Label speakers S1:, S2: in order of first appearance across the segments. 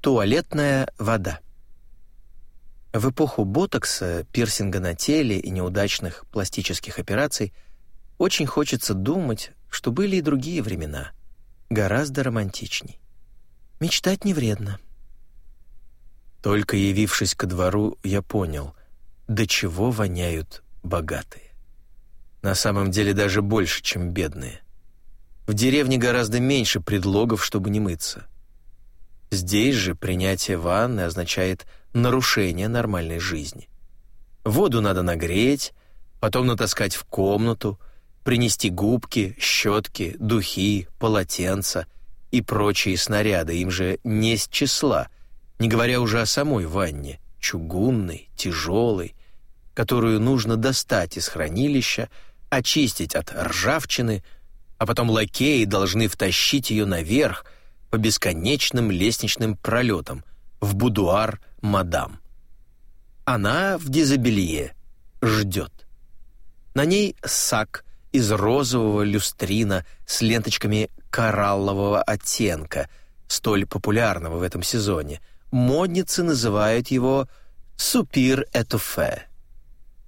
S1: Туалетная вода. В эпоху ботокса, пирсинга на теле и неудачных пластических операций очень хочется думать, что были и другие времена, гораздо романтичней. Мечтать не вредно. Только явившись ко двору, я понял, до чего воняют богатые. На самом деле даже больше, чем бедные. В деревне гораздо меньше предлогов, чтобы не мыться. Здесь же принятие ванны означает нарушение нормальной жизни. Воду надо нагреть, потом натаскать в комнату, принести губки, щетки, духи, полотенца и прочие снаряды, им же не с числа, не говоря уже о самой ванне, чугунной, тяжелой, которую нужно достать из хранилища, очистить от ржавчины, а потом лакеи должны втащить ее наверх по бесконечным лестничным пролетам в будуар мадам. Она в дизобелье, ждет. На ней сак из розового люстрина с ленточками кораллового оттенка, столь популярного в этом сезоне. Модницы называют его «супир этуфе».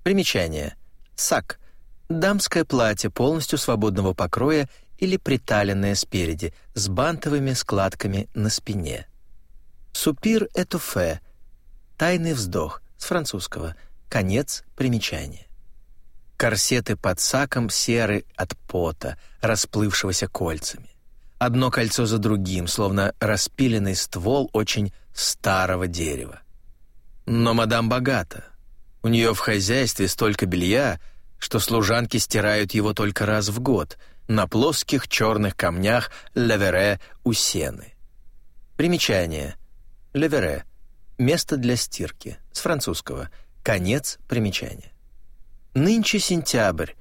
S1: Примечание. Сак – дамское платье полностью свободного покроя или приталенное спереди, с бантовыми складками на спине. Супир этуфе – тайный вздох, с французского, конец примечания. Корсеты под саком серы от пота, расплывшегося кольцами. Одно кольцо за другим, словно распиленный ствол очень старого дерева. Но мадам богата. У нее в хозяйстве столько белья, что служанки стирают его только раз в год на плоских черных камнях левере у сены. Примечание. Левере — место для стирки, с французского. Конец примечания. Нынче сентябрь,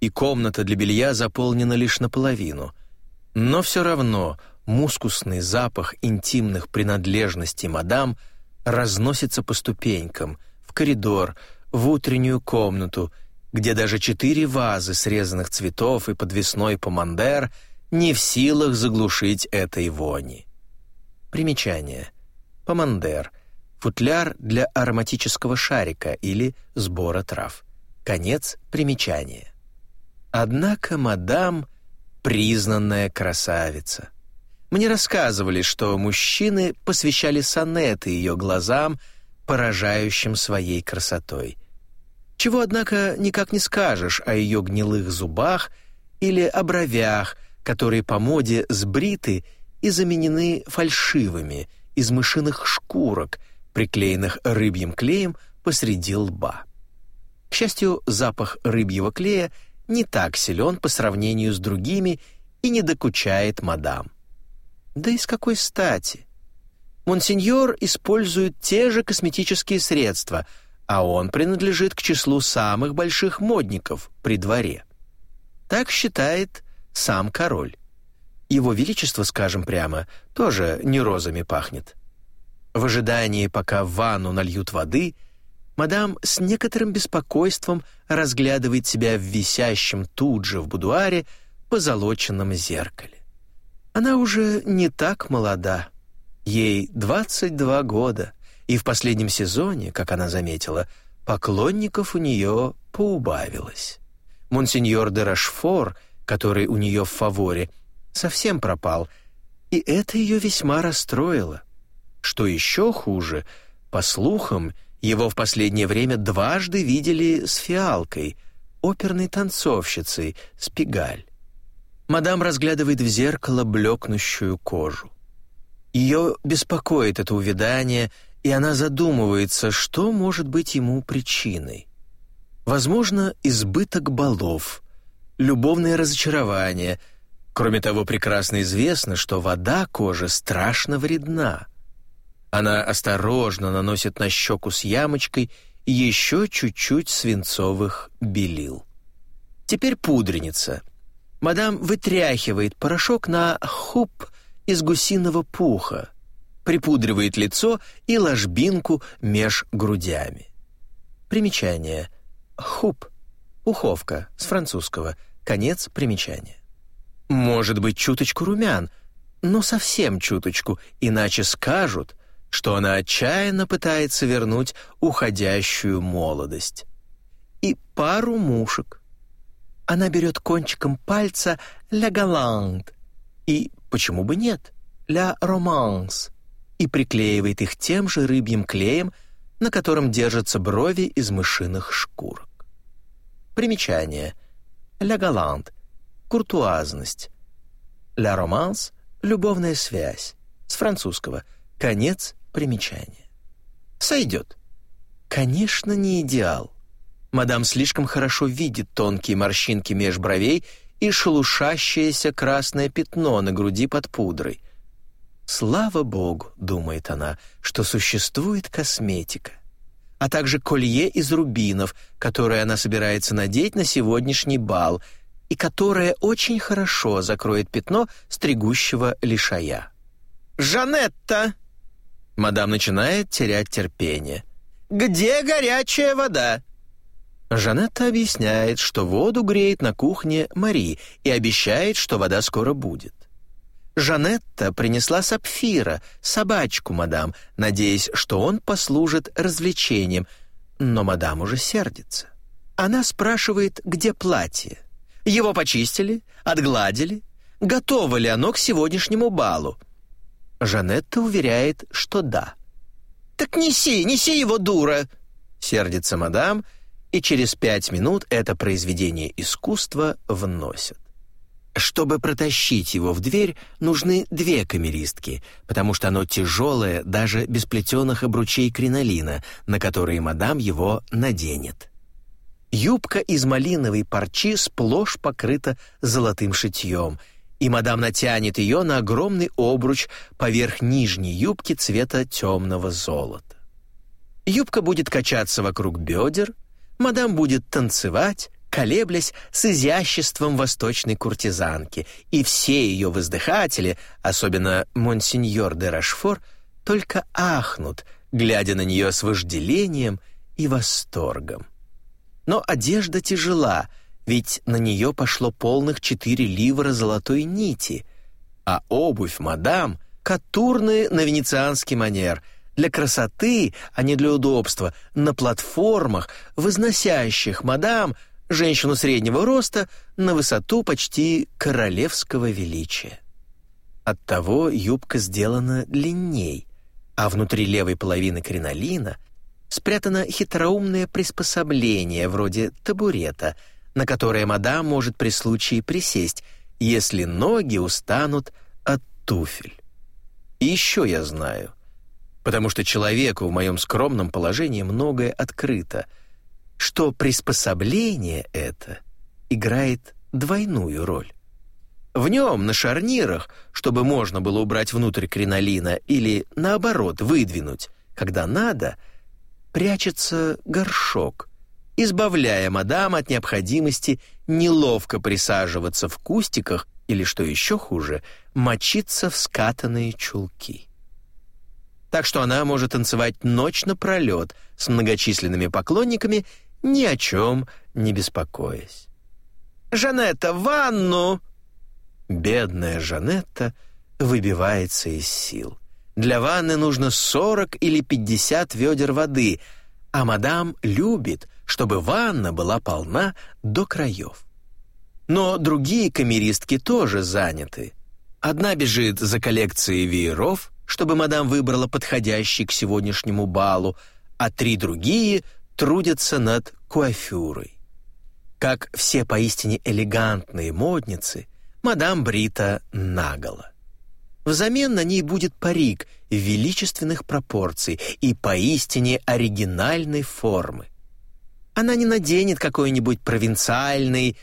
S1: и комната для белья заполнена лишь наполовину. Но все равно мускусный запах интимных принадлежностей мадам разносится по ступенькам, в коридор, в утреннюю комнату, где даже четыре вазы срезанных цветов и подвесной помандер не в силах заглушить этой вони. Примечание. Помандер — футляр для ароматического шарика или сбора трав. Конец примечания. Однако мадам — признанная красавица. Мне рассказывали, что мужчины посвящали сонеты ее глазам, поражающим своей красотой. Чего, однако, никак не скажешь о ее гнилых зубах или о бровях, которые по моде сбриты и заменены фальшивыми из мышиных шкурок, приклеенных рыбьим клеем посреди лба. К счастью, запах рыбьего клея не так силен по сравнению с другими и не докучает мадам. Да и с какой стати? Монсеньор использует те же косметические средства, а он принадлежит к числу самых больших модников при дворе. Так считает сам король. Его величество, скажем прямо, тоже не розами пахнет. В ожидании, пока в ванну нальют воды, мадам с некоторым беспокойством разглядывает себя в висящем тут же в будуаре позолоченном зеркале. Она уже не так молода. Ей 22 года, и в последнем сезоне, как она заметила, поклонников у нее поубавилось. Монсеньор де Рашфор, который у нее в фаворе, совсем пропал, и это ее весьма расстроило. Что еще хуже, по слухам, его в последнее время дважды видели с фиалкой, оперной танцовщицей, Спигаль. Мадам разглядывает в зеркало блекнущую кожу. Ее беспокоит это увядание, и она задумывается, что может быть ему причиной. Возможно, избыток балов, любовное разочарование. Кроме того, прекрасно известно, что вода коже страшно вредна. Она осторожно наносит на щеку с ямочкой еще чуть-чуть свинцовых белил. Теперь пудреница. Мадам вытряхивает порошок на хуп из гусиного пуха, припудривает лицо и ложбинку меж грудями. Примечание. Хуп. Уховка с французского. Конец примечания. Может быть, чуточку румян, но совсем чуточку, иначе скажут — что она отчаянно пытается вернуть уходящую молодость. И пару мушек. Она берет кончиком пальца «la galante» и, почему бы нет, «la romance» и приклеивает их тем же рыбьим клеем, на котором держатся брови из мышиных шкурок. Примечание. «La galante» — куртуазность. «La romance» — любовная связь. С французского. Конец примечания. Сойдет. Конечно, не идеал. Мадам слишком хорошо видит тонкие морщинки меж бровей и шелушащееся красное пятно на груди под пудрой. «Слава Богу», — думает она, — «что существует косметика» а также колье из рубинов, которое она собирается надеть на сегодняшний бал и которое очень хорошо закроет пятно стригущего лишая. «Жанетта!» Мадам начинает терять терпение. «Где горячая вода?» Жанетта объясняет, что воду греет на кухне Мари и обещает, что вода скоро будет. Жанетта принесла сапфира, собачку мадам, надеясь, что он послужит развлечением, но мадам уже сердится. Она спрашивает, где платье. Его почистили, отгладили, готово ли оно к сегодняшнему балу. Жанетта уверяет, что да. «Так неси, неси его, дура!» Сердится мадам, и через пять минут это произведение искусства вносят. Чтобы протащить его в дверь, нужны две камеристки, потому что оно тяжелое даже без плетеных обручей кринолина, на которые мадам его наденет. Юбка из малиновой парчи сплошь покрыта золотым шитьем, и мадам натянет ее на огромный обруч поверх нижней юбки цвета темного золота. Юбка будет качаться вокруг бедер, мадам будет танцевать, колеблясь с изяществом восточной куртизанки, и все ее воздыхатели, особенно монсеньор де Рашфор, только ахнут, глядя на нее с вожделением и восторгом. Но одежда тяжела, ведь на нее пошло полных четыре ливра золотой нити, а обувь мадам — катурная на венецианский манер — для красоты, а не для удобства, на платформах, возносящих мадам — женщину среднего роста на высоту почти королевского величия. Оттого юбка сделана длинней, а внутри левой половины кринолина спрятано хитроумное приспособление вроде табурета, на которое мадам может при случае присесть, если ноги устанут от туфель. И еще я знаю, потому что человеку в моем скромном положении многое открыто — что приспособление это играет двойную роль. В нем, на шарнирах, чтобы можно было убрать внутрь кринолина или, наоборот, выдвинуть, когда надо, прячется горшок, избавляя мадам от необходимости неловко присаживаться в кустиках или, что еще хуже, мочиться в скатанные чулки так что она может танцевать ночь напролет с многочисленными поклонниками, ни о чем не беспокоясь. «Жанетта, ванну!» Бедная Жанетта выбивается из сил. Для ванны нужно 40 или 50 ведер воды, а мадам любит, чтобы ванна была полна до краев. Но другие камеристки тоже заняты. Одна бежит за коллекцией вееров, чтобы мадам выбрала подходящий к сегодняшнему балу, а три другие трудятся над куафюрой. Как все поистине элегантные модницы, мадам Брита наголо. Взамен на ней будет парик величественных пропорций и поистине оригинальной формы. Она не наденет какой-нибудь провинциальный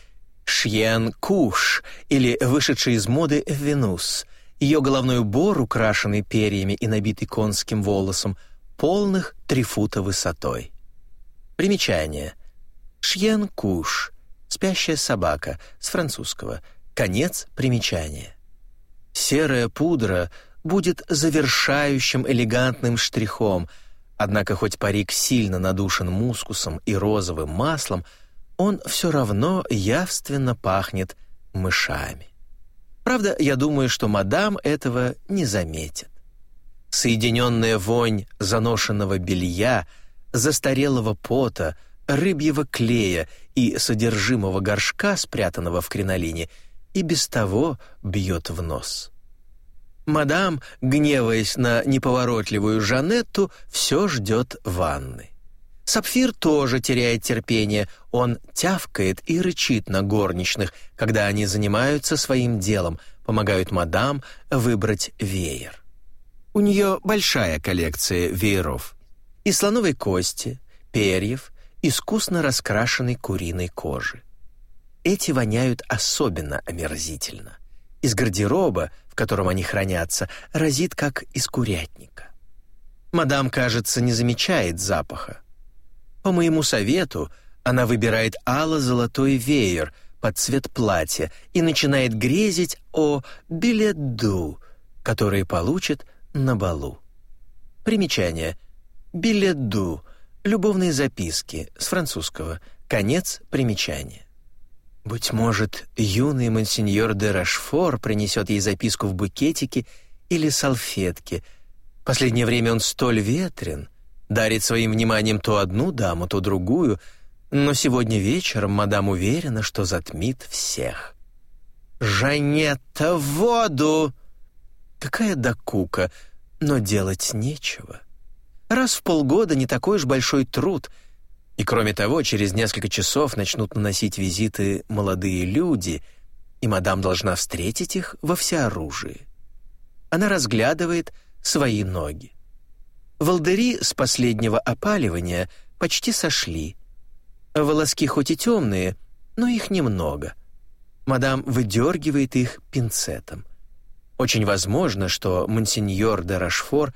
S1: шьен-куш или вышедший из моды венус, ее головной убор, украшенный перьями и набитый конским волосом, полных три фута высотой. Примечание. Шьен-куш. Спящая собака. С французского. Конец примечания. Серая пудра будет завершающим элегантным штрихом, однако хоть парик сильно надушен мускусом и розовым маслом, он все равно явственно пахнет мышами. Правда, я думаю, что мадам этого не заметит. Соединенная вонь заношенного белья, застарелого пота, рыбьего клея и содержимого горшка, спрятанного в кринолине, и без того бьет в нос. Мадам, гневаясь на неповоротливую Жанетту, все ждет ванны. Сапфир тоже теряет терпение, он тявкает и рычит на горничных, когда они занимаются своим делом, помогают мадам выбрать веер. У нее большая коллекция вееров. Из слоновой кости, перьев, искусно раскрашенной куриной кожи. Эти воняют особенно омерзительно. Из гардероба, в котором они хранятся, разит как из курятника. Мадам, кажется, не замечает запаха. По моему совету, она выбирает ало-золотой веер под цвет платья и начинает грезить о биледу, который получит на балу. Примечание. Биледу — любовные записки с французского. Конец примечания. Быть может, юный монсеньор де Рашфор принесет ей записку в букетике или салфетке. Последнее время он столь ветрен, дарит своим вниманием то одну даму, то другую, но сегодня вечером мадам уверена, что затмит всех. «Жанетта, воду!» Какая докука, но делать нечего. Раз в полгода не такой уж большой труд — и кроме того, через несколько часов начнут наносить визиты молодые люди, и мадам должна встретить их во всеоружии. Она разглядывает свои ноги. Волдыри с последнего опаливания почти сошли. Волоски хоть и темные, но их немного. Мадам выдергивает их пинцетом. Очень возможно, что монсеньор де Рашфор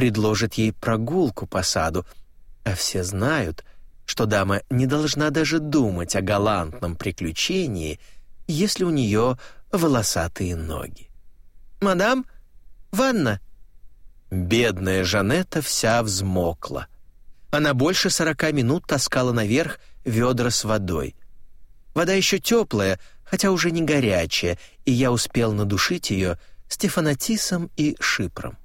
S1: предложит ей прогулку по саду, а все знают, что дама не должна даже думать о галантном приключении, если у нее волосатые ноги. «Мадам, ванна!» Бедная Жанетта вся взмокла. Она больше сорока минут таскала наверх ведра с водой. Вода еще теплая, хотя уже не горячая, и я успел надушить ее стефанотисом и шипром.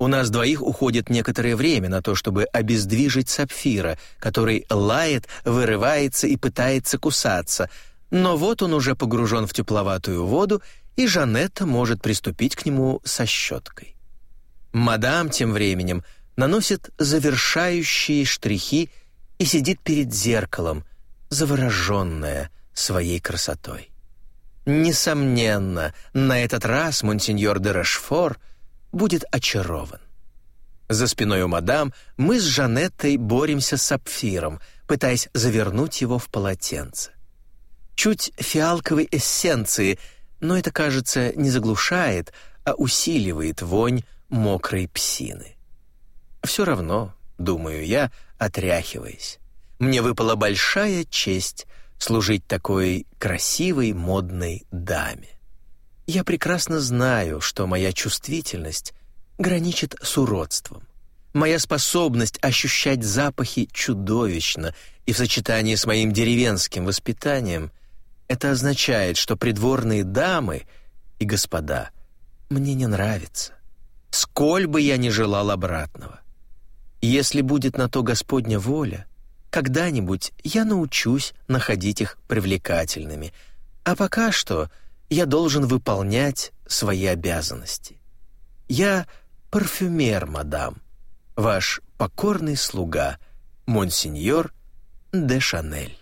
S1: У нас двоих уходит некоторое время на то, чтобы обездвижить Сапфира, который лает, вырывается и пытается кусаться. Но вот он уже погружен в тепловатую воду, и Жанетта может приступить к нему со щеткой. Мадам тем временем наносит завершающие штрихи и сидит перед зеркалом, завороженная своей красотой. Несомненно, на этот раз монсеньор де Рашфор — будет очарован. За спиной у мадам мы с Жанеттой боремся с сапфиром, пытаясь завернуть его в полотенце. Чуть фиалковой эссенции, но это, кажется, не заглушает, а усиливает вонь мокрой псины. Все равно, думаю я, отряхиваясь, мне выпала большая честь служить такой красивой модной даме. Я прекрасно знаю, что моя чувствительность граничит с уродством. Моя способность ощущать запахи чудовищна, и в сочетании с моим деревенским воспитанием это означает, что придворные дамы и господа мне не нравятся, сколь бы я ни желал обратного. Если будет на то Господня воля, когда-нибудь я научусь находить их привлекательными, а пока что — я должен выполнять свои обязанности. Я парфюмер, мадам, ваш покорный слуга, монсеньор де Шанель.